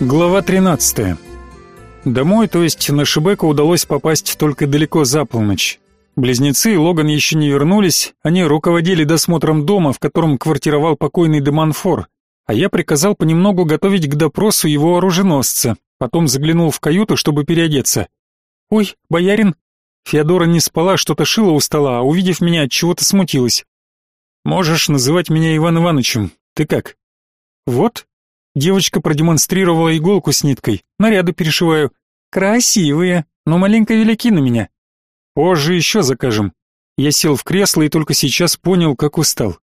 Глава 13. Домой, то есть на Шибека, удалось попасть только далеко за полночь. Близнецы и Логан еще не вернулись, они руководили досмотром дома, в котором квартировал покойный Деманфор, а я приказал понемногу готовить к допросу его оруженосца, потом заглянул в каюту, чтобы переодеться. «Ой, боярин!» Феодора не спала, что-то шила у стола, а увидев меня, от чего-то смутилась. «Можешь называть меня Иван Ивановичем. Ты как?» «Вот», Девочка продемонстрировала иголку с ниткой. Наряды перешиваю. Красивые, но маленько велики на меня. Позже еще закажем. Я сел в кресло и только сейчас понял, как устал.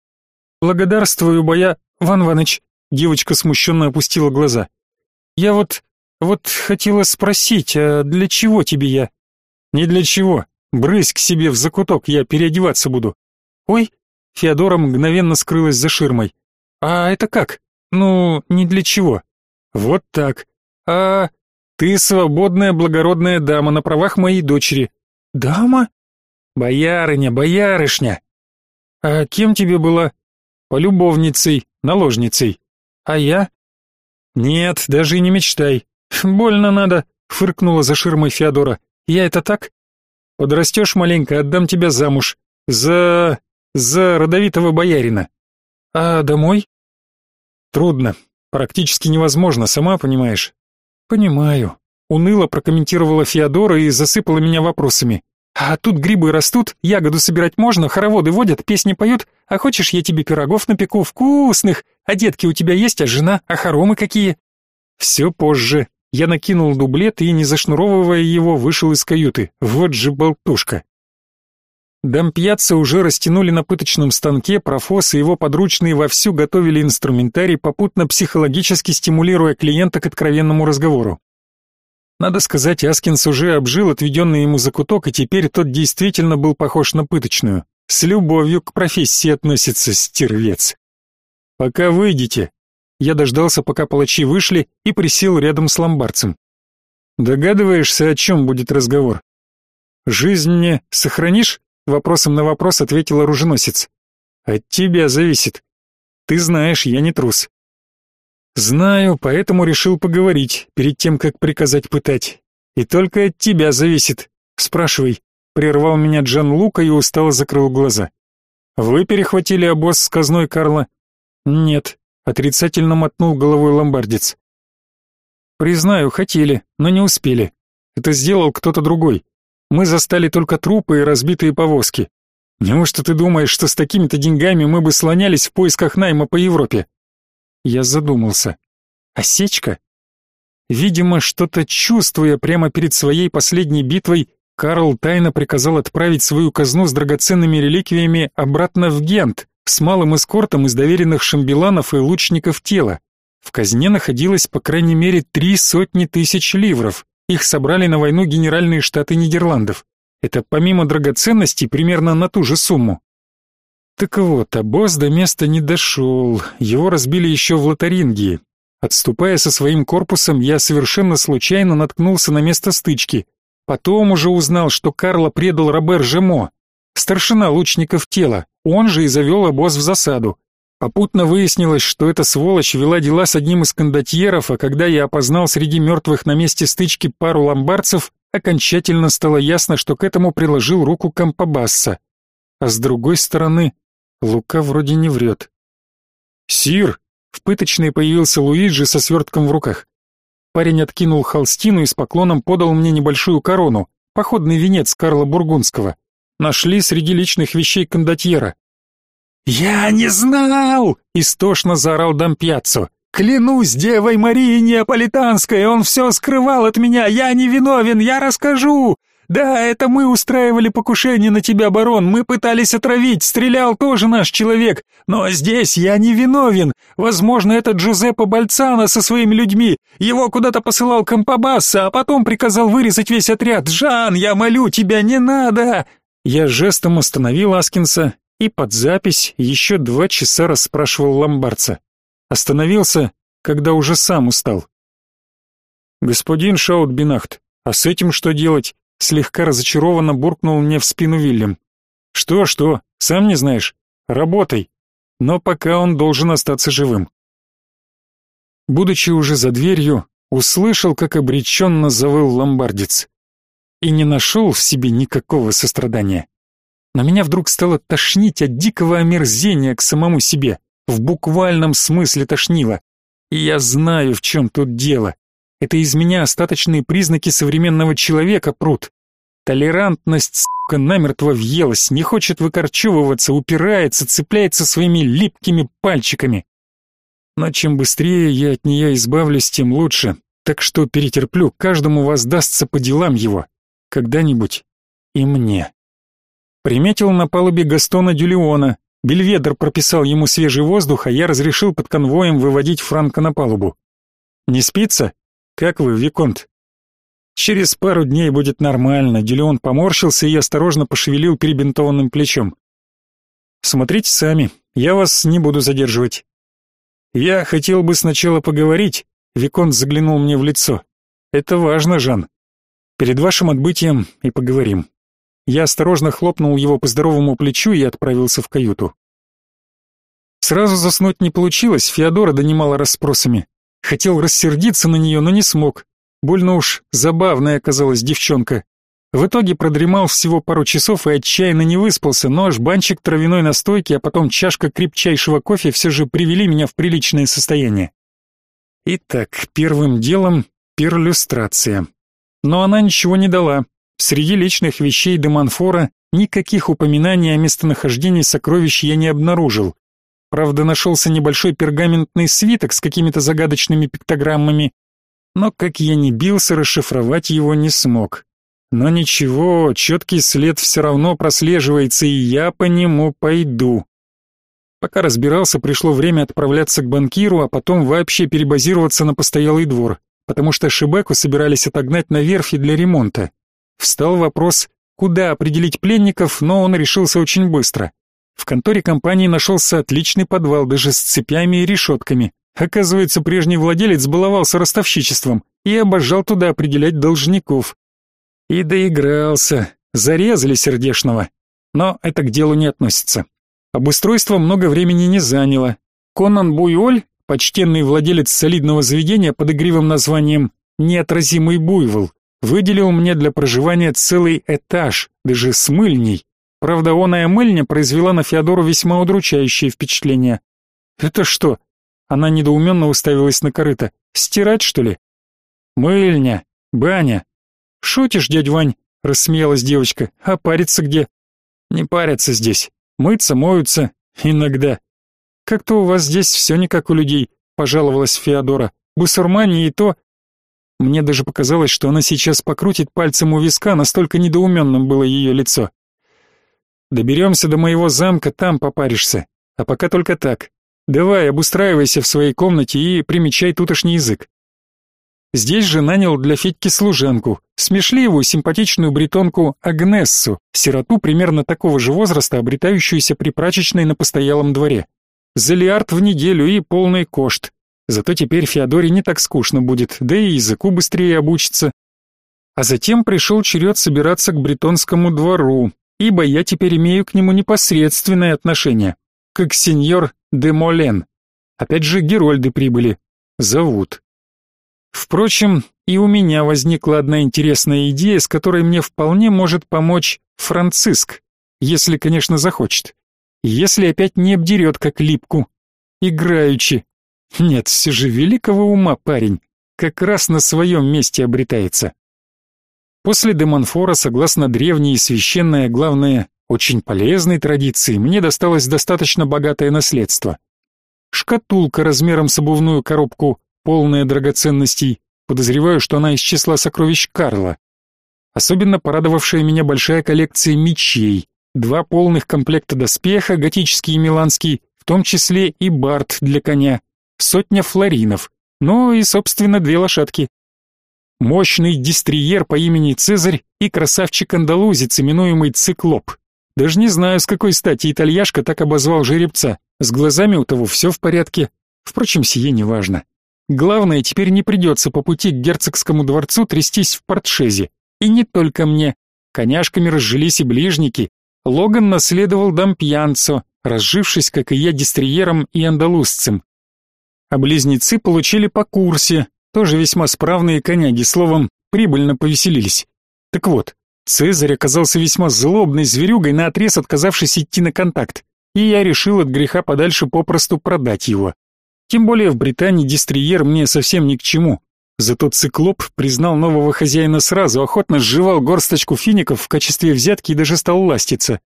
Благодарствую, боя, Ван Ваныч. Девочка смущенно опустила глаза. Я вот, вот хотела спросить, а для чего тебе я? Не для чего. Брысь к себе в закуток, я переодеваться буду. Ой, Феодора мгновенно скрылась за ширмой. А это как? Ну, не для чего. Вот так. А ты свободная благородная дама на правах моей дочери. Дама? Боярыня, боярышня. А кем тебе была? Полюбовницей, наложницей. А я? Нет, даже и не мечтай. Больно надо, фыркнула за ширмой Феодора. Я это так? Подрастешь маленько, отдам тебя замуж. За... за родовитого боярина. А домой? Трудно, практически невозможно, сама понимаешь. Понимаю. Уныло прокомментировала Феодора и засыпала меня вопросами. А тут грибы растут, ягоду собирать можно, хороводы водят, песни поют. А хочешь, я тебе пирогов напеку вкусных? А детки у тебя есть, а жена, а хоромы какие? Все позже. Я накинул дублет и, не зашнуровывая его, вышел из каюты. Вот же болтушка. Дампьяца уже растянули на пыточном станке, профос и его подручные вовсю готовили инструментарий, попутно психологически стимулируя клиента к откровенному разговору. Надо сказать, Аскинс уже обжил отведенный ему закуток, и теперь тот действительно был похож на пыточную. С любовью к профессии относится стервец. «Пока выйдете». Я дождался, пока палачи вышли, и присел рядом с ломбардцем. «Догадываешься, о чем будет разговор?» «Жизнь мне сохранишь?» Вопросом на вопрос ответил оруженосец. От тебя зависит. Ты знаешь, я не трус. Знаю, поэтому решил поговорить перед тем, как приказать пытать. И только от тебя зависит. Спрашивай. Прервал меня Джан Лука и устало закрыл глаза. Вы перехватили обоз с казной Карла? Нет, отрицательно мотнул головой ломбардец. Признаю, хотели, но не успели. Это сделал кто-то другой. Мы застали только трупы и разбитые повозки. Неужто ты думаешь, что с такими-то деньгами мы бы слонялись в поисках найма по Европе? Я задумался. Осечка? Видимо, что-то чувствуя прямо перед своей последней битвой, Карл тайно приказал отправить свою казну с драгоценными реликвиями обратно в Гент, с малым эскортом из доверенных шамбеланов и лучников тела. В казне находилось по крайней мере три сотни тысяч ливров. Их собрали на войну генеральные штаты Нидерландов. Это помимо драгоценностей примерно на ту же сумму. Так вот, обоз до места не дошел, его разбили еще в Лотарингии. Отступая со своим корпусом, я совершенно случайно наткнулся на место стычки. Потом уже узнал, что Карла предал Робер Жемо, старшина лучников тела, он же и завел обоз в засаду. Попутно выяснилось, что эта сволочь вела дела с одним из кондотьеров, а когда я опознал среди мертвых на месте стычки пару ломбардцев, окончательно стало ясно, что к этому приложил руку Кампабасса. А с другой стороны, Лука вроде не врет. «Сир!» — в пыточной появился Луиджи со свертком в руках. Парень откинул холстину и с поклоном подал мне небольшую корону, походный венец Карла Бургундского. Нашли среди личных вещей кондотьера. «Я не знал!» — истошно заорал Дампьяццо. «Клянусь Девой Марией Неаполитанской, он все скрывал от меня, я не виновен, я расскажу! Да, это мы устраивали покушение на тебя, барон, мы пытались отравить, стрелял тоже наш человек, но здесь я не виновен. Возможно, это Джузеппе Бальцано со своими людьми, его куда-то посылал Кампабасса, а потом приказал вырезать весь отряд. Жан, я молю тебя, не надо!» Я жестом остановил Аскинса и под запись еще два часа расспрашивал ломбардца. Остановился, когда уже сам устал. «Господин Шаутбинахт, а с этим что делать?» Слегка разочарованно буркнул мне в спину Вильям. «Что-что, сам не знаешь? Работай. Но пока он должен остаться живым». Будучи уже за дверью, услышал, как обреченно завыл ломбардец. И не нашел в себе никакого сострадания. Но меня вдруг стало тошнить от дикого омерзения к самому себе. В буквальном смысле тошнило. И я знаю, в чем тут дело. Это из меня остаточные признаки современного человека прут. Толерантность, сука, намертво въелась, не хочет выкорчевываться, упирается, цепляется своими липкими пальчиками. Но чем быстрее я от нее избавлюсь, тем лучше. Так что перетерплю, каждому воздастся по делам его. Когда-нибудь и мне. Приметил на палубе Гастона Дюлеона. Бельведер прописал ему свежий воздух, а я разрешил под конвоем выводить Франка на палубу. Не спится? Как вы, Виконт? Через пару дней будет нормально. Дюлеон поморщился и осторожно пошевелил перебинтованным плечом. Смотрите сами, я вас не буду задерживать. Я хотел бы сначала поговорить, Виконт заглянул мне в лицо. Это важно, Жан. Перед вашим отбытием и поговорим. Я осторожно хлопнул его по здоровому плечу и отправился в каюту. Сразу заснуть не получилось, Феодора донимала расспросами. Хотел рассердиться на нее, но не смог. Больно уж забавная оказалась девчонка. В итоге продремал всего пару часов и отчаянно не выспался, но аж банчик травяной настойки, а потом чашка крепчайшего кофе все же привели меня в приличное состояние. Итак, первым делом перлюстрация. Но она ничего не дала. Среди личных вещей Демонфора никаких упоминаний о местонахождении сокровищ я не обнаружил. Правда, нашелся небольшой пергаментный свиток с какими-то загадочными пиктограммами, но как я ни бился, расшифровать его не смог. Но ничего, четкий след все равно прослеживается, и я по нему пойду. Пока разбирался, пришло время отправляться к банкиру, а потом вообще перебазироваться на постоялый двор, потому что Шибеку собирались отогнать на верфи для ремонта. Встал вопрос, куда определить пленников, но он решился очень быстро. В конторе компании нашелся отличный подвал, даже с цепями и решетками. Оказывается, прежний владелец баловался ростовщичеством и обожал туда определять должников. И доигрался, зарезали сердешного. Но это к делу не относится. Обустройство много времени не заняло. Конан Буйоль, почтенный владелец солидного заведения под игривым названием «Неотразимый буйвол», выделил мне для проживания целый этаж, даже с мыльней. Правда, оная мыльня произвела на Феодору весьма удручающее впечатление. «Это что?» Она недоуменно уставилась на корыто. «Стирать, что ли?» «Мыльня, баня, «Шутишь, дядь Вань?» — рассмеялась девочка. «А париться где?» «Не парятся здесь. Мыться, моются. Иногда». «Как-то у вас здесь все не как у людей», — пожаловалась Феодора. «Бусурмане и то...» Мне даже показалось, что она сейчас покрутит пальцем у виска, настолько недоуменным было ее лицо. «Доберемся до моего замка, там попаришься. А пока только так. Давай, обустраивайся в своей комнате и примечай тутошний язык. Здесь же нанял для Федьки служанку, смешливую, симпатичную бретонку Агнессу, сироту примерно такого же возраста, обретающуюся при прачечной на постоялом дворе. Залиард в неделю и полный кошт. Зато теперь Феодоре не так скучно будет, да и языку быстрее обучится. А затем пришел черед собираться к бретонскому двору, ибо я теперь имею к нему непосредственное отношение, как сеньор де Молен. Опять же Герольды прибыли. Зовут. Впрочем, и у меня возникла одна интересная идея, с которой мне вполне может помочь Франциск, если, конечно, захочет. Если опять не обдерет как липку. Играючи. Нет, все же великого ума парень. Как раз на своем месте обретается. После Демонфора, согласно древней и священной, а главное, очень полезной традиции, мне досталось достаточно богатое наследство. Шкатулка размером с обувную коробку полная драгоценностей. Подозреваю, что она из числа сокровищ Карла. Особенно порадовавшая меня большая коллекция мечей, два полных комплекта доспеха, готический и миланский, в том числе и бард для коня, сотня флоринов, ну и, собственно, две лошадки. Мощный дистриер по имени Цезарь и красавчик-андалузец, именуемый Циклоп. Даже не знаю, с какой стати итальяшка так обозвал жеребца. С глазами у того все в порядке. Впрочем, сие не важно. Главное, теперь не придется по пути к герцогскому дворцу трястись в портшезе. И не только мне. Коняшками разжились и ближники. Логан наследовал дампьянцо, разжившись, как и я, дистриером и андалузцем. А близнецы получили по курсе, тоже весьма справные коняги, словом, прибыльно повеселились. Так вот, Цезарь оказался весьма злобной зверюгой, наотрез отказавшись идти на контакт, и я решил от греха подальше попросту продать его. Тем более в Британии дистриер мне совсем ни к чему. Зато циклоп признал нового хозяина сразу, охотно сживал горсточку фиников в качестве взятки и даже стал ластиться.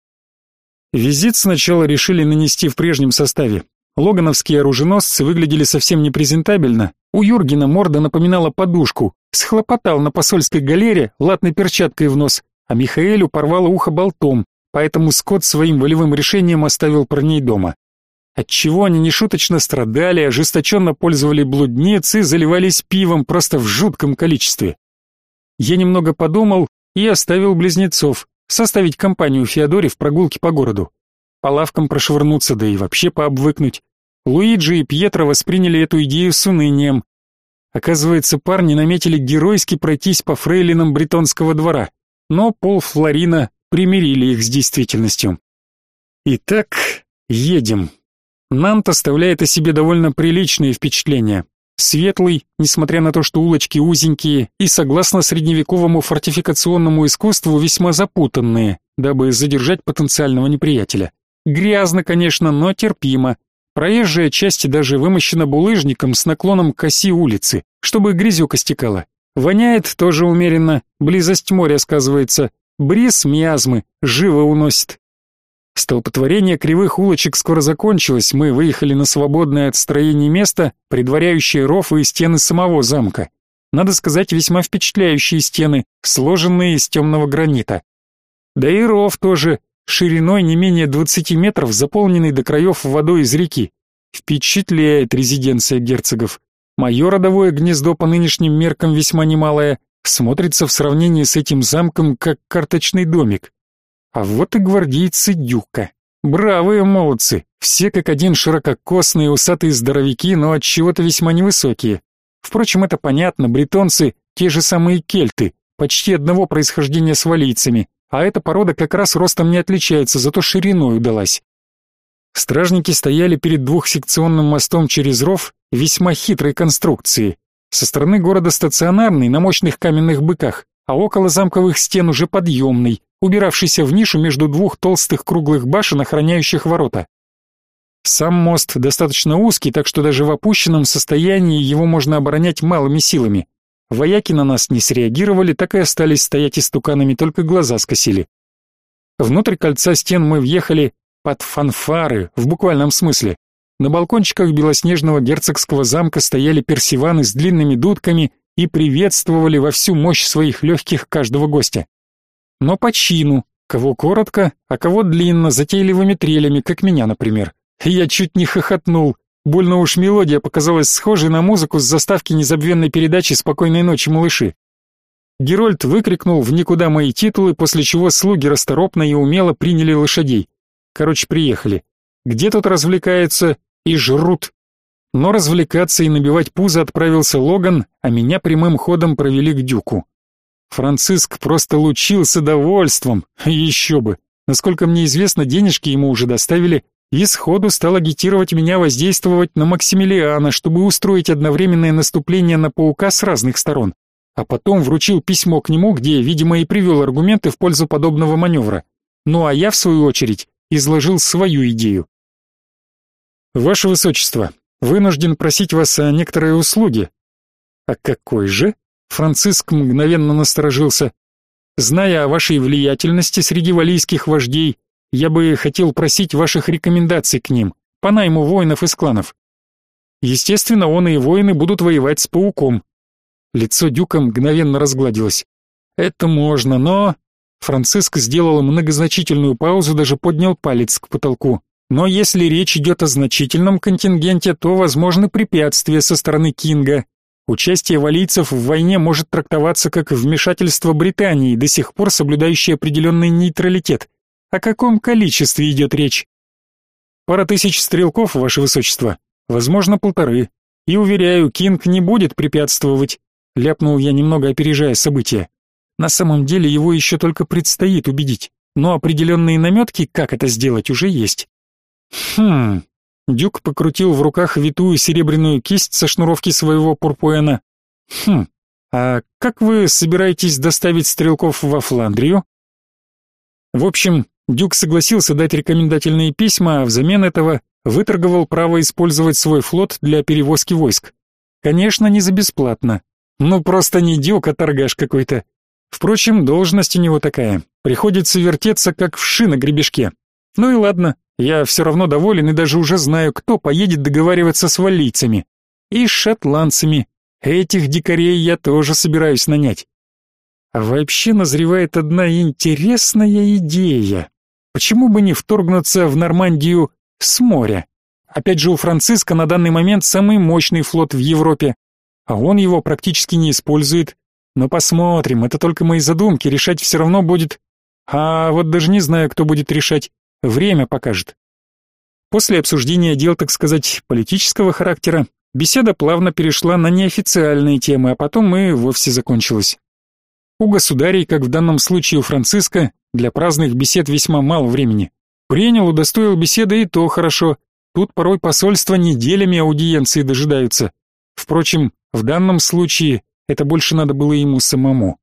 Визит сначала решили нанести в прежнем составе. Логановские оруженосцы выглядели совсем непрезентабельно. У Юргена морда напоминала подушку, схлопотал на посольской галере латной перчаткой в нос, а Михаэлю порвало ухо болтом, поэтому Скотт своим волевым решением оставил парней дома. Отчего они нешуточно страдали, ожесточенно пользовали блудниц и заливались пивом просто в жутком количестве. Я немного подумал и оставил близнецов, составить компанию Феодоре в прогулке по городу. По лавкам прошвырнуться, да и вообще пообвыкнуть. Луиджи и Пьетро восприняли эту идею с унынием. Оказывается, парни наметили геройски пройтись по фрейлинам бретонского двора, но Пол Флорина примирили их с действительностью. Итак, едем. Нант оставляет о себе довольно приличные впечатления. Светлый, несмотря на то, что улочки узенькие и, согласно средневековому фортификационному искусству, весьма запутанные, дабы задержать потенциального неприятеля. Грязно, конечно, но терпимо. Проезжая часть даже вымощена булыжником с наклоном к оси улицы, чтобы грязюка стекала. Воняет тоже умеренно, близость моря сказывается. Бриз миазмы живо уносит. Столпотворение кривых улочек скоро закончилось, мы выехали на свободное от строений место, предваряющее ров и стены самого замка. Надо сказать, весьма впечатляющие стены, сложенные из темного гранита. Да и ров тоже, шириной не менее 20 метров, заполненный до краев водой из реки. Впечатляет резиденция герцогов. Мое родовое гнездо по нынешним меркам весьма немалое, смотрится в сравнении с этим замком как карточный домик. А вот и гвардейцы Дюка. Бравые молодцы, все как один ширококосные усатые здоровяки, но от чего-то весьма невысокие. Впрочем, это понятно, бретонцы те же самые кельты, почти одного происхождения с валийцами, а эта порода как раз ростом не отличается, зато шириной удалась. Стражники стояли перед двухсекционным мостом через ров весьма хитрой конструкции. Со стороны города стационарный, на мощных каменных быках, а около замковых стен уже подъемный, убиравшийся в нишу между двух толстых круглых башен, охраняющих ворота. Сам мост достаточно узкий, так что даже в опущенном состоянии его можно оборонять малыми силами. Вояки на нас не среагировали, так и остались стоять истуканами, только глаза скосили. Внутрь кольца стен мы въехали под фанфары, в буквальном смысле. На балкончиках белоснежного герцогского замка стояли персиваны с длинными дудками и приветствовали во всю мощь своих легких каждого гостя. Но по чину, кого коротко, а кого длинно, затейливыми трелями, как меня, например. Я чуть не хохотнул, Больно уж мелодия показалась схожей на музыку с заставки незабвенной передачи «Спокойной ночи, малыши». Герольд выкрикнул в никуда мои титулы, после чего слуги расторопно и умело приняли лошадей. Короче, приехали. Где тут развлекаются и жрут. Но развлекаться и набивать пузо отправился Логан, а меня прямым ходом провели к дюку. Франциск просто лучился довольством, еще бы. Насколько мне известно, денежки ему уже доставили, и сходу стал агитировать меня воздействовать на Максимилиана, чтобы устроить одновременное наступление на паука с разных сторон. А потом вручил письмо к нему, где, видимо, и привел аргументы в пользу подобного маневра. Ну а я, в свою очередь, изложил свою идею. «Ваше Высочество, вынужден просить вас о некоторой услуге». «А какой же?» Франциск мгновенно насторожился. «Зная о вашей влиятельности среди валийских вождей, я бы хотел просить ваших рекомендаций к ним, по найму воинов из кланов. Естественно, он и воины будут воевать с пауком. Лицо Дюка мгновенно разгладилось. Это можно, но... Франциск сделал многозначительную паузу, даже поднял палец к потолку. Но если речь идет о значительном контингенте, то возможны препятствия со стороны Кинга. Участие валийцев в войне может трактоваться как вмешательство Британии, до сих пор соблюдающей определенный нейтралитет. О каком количестве идет речь? Пара тысяч стрелков, ваше высочество, возможно, полторы. И уверяю, Кинг не будет препятствовать. Ляпнул я немного опережая события. На самом деле его еще только предстоит убедить, но определенные наметки, как это сделать, уже есть. Хм. Дюк покрутил в руках витую серебряную кисть со шнуровки своего пурпуэна. Хм, а как вы собираетесь доставить стрелков во Фландрию? В общем, Дюк согласился дать рекомендательные письма, а взамен этого выторговал право использовать свой флот для перевозки войск. Конечно, не за бесплатно. Ну просто не Дюк, а торгаш какой-то. Впрочем, должность у него такая. Приходится вертеться, как вши на гребешке. Ну и ладно, я все равно доволен и даже уже знаю, кто поедет договариваться с валлийцами. И с шотландцами. Этих дикарей я тоже собираюсь нанять. А вообще назревает одна интересная идея. Почему бы не вторгнуться в Нормандию с моря? Опять же, у Франциска на данный момент самый мощный флот в Европе, а он его практически не использует. Но посмотрим, это только мои задумки, решать все равно будет. А вот даже не знаю, кто будет решать. Время покажет. После обсуждения дел, так сказать, политического характера, беседа плавно перешла на неофициальные темы, а потом и вовсе закончилась. У государей, как в данном случае у Франциска, для праздных бесед весьма мало времени. Принял, удостоил беседы и то хорошо. Тут порой посольства неделями аудиенции дожидаются. Впрочем, в данном случае это больше надо было ему самому.